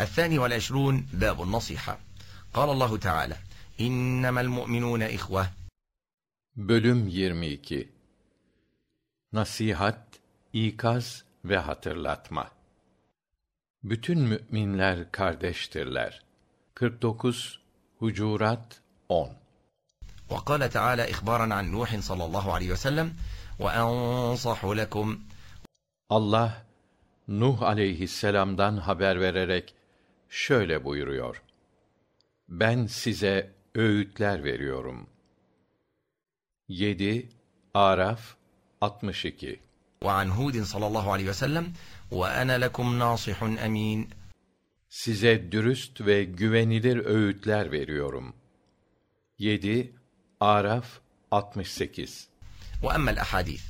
الثاني والعشرون باب النصيحة قال الله تعالى إنما المؤمنون إخوة Bölüm 22 Nasihat, ikaz ve hatırlatma. Bütün müminler kardeştirler. 49 Hucurat 10 وقال تعالى إخبارا عن نوح صلى الله عليه وسلم وأنصح لكم Allah Nuh aleyhisselam'dan haber vererek şöyle buyuruyor. Ben size öğütler veriyorum. 7 Araf 62 وعن هود صلى الله عليه وسلم وأنا لكم ناصح أمين Size dürüst ve güvenilir öğütler veriyorum. 7 Araf 68 وأما الأحاديث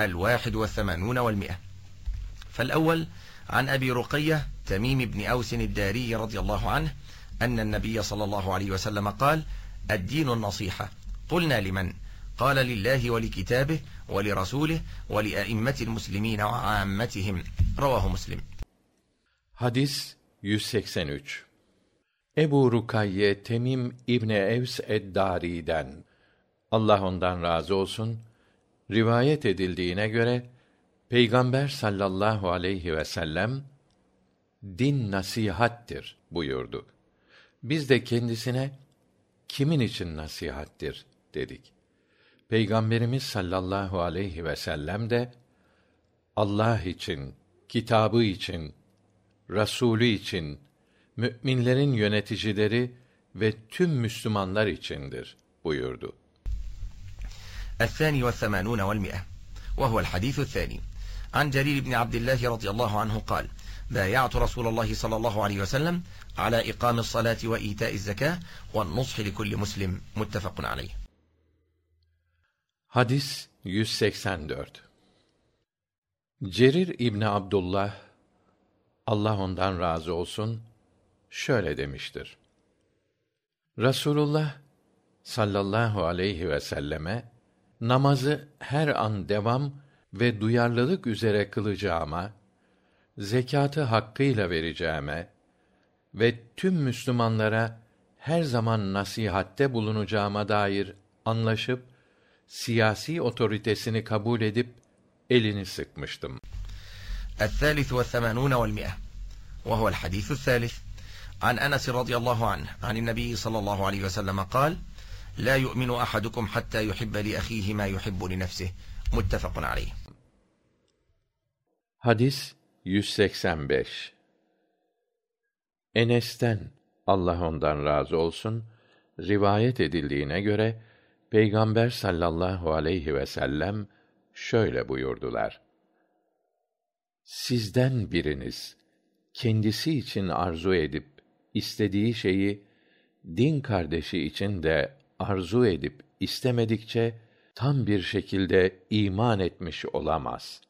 الواحد والثمانون والمئة فالأول عن أبي رقية تميم بن أوس الداري رضي الله عنه أن النبي صلى الله عليه وسلم قال الدين النصيحة قلنا لمن قال لله ولكتابه ولرسوله ولأئمة المسلمين وعامتهم رواه مسلم Hadis 183 Ebu Rukayye Temim İbni Evs Eddari'den Allah ondan razı olsun rivayet edildiğine göre Peygamber sallallahu aleyhi ve sellem din nasihattir buyurdu. Biz de kendisine kimin için nasihattir dedik. Peygamberimiz sallallahu aleyhi ve sellem de Allah için, kitabı için, Rasulü için, müminlerin yöneticileri ve tüm Müslümanlar içindir buyurdu. الثاني والثمانون والمئة وهو الحديث الثاني عن جرير بن عبد الله رضي الله عنه قال بايعت رسول الله صلى الله عليه وسلم على إقام الصلاة وإيتاء الزكاة والنصح لكل مسلم متفق عليه Hadis 184 Cerir İbni Abdullah Allah ondan razı olsun şöyle demiştir. Rasulullah sallallahu aleyhi ve selleme namazı her an devam ve duyarlılık üzere kılacağıma, zekatı hakkıyla vereceğime ve tüm Müslümanlara her zaman nasihatte bulunacağıma dair anlaşıp siyasi otoritesini kabul edip elini sıkmıştım. الثالث والثمانون والمئة وهو الحديث الثالث عن أنس رضي الله عنه عن النبي صلى الله عليه وسلم قال لا يؤمن أحدكم حتى يحب لأخيه ما يحب لنفسه متفق عليه Hadis 185 Enes'ten Allah ondan razı olsun rivayet edildiğine göre Peygamber sallallahu aleyhi ve sellem şöyle buyurdular. Sizden biriniz kendisi için arzu edip istediği şeyi din kardeşi için de arzu edip istemedikçe tam bir şekilde iman etmiş olamaz.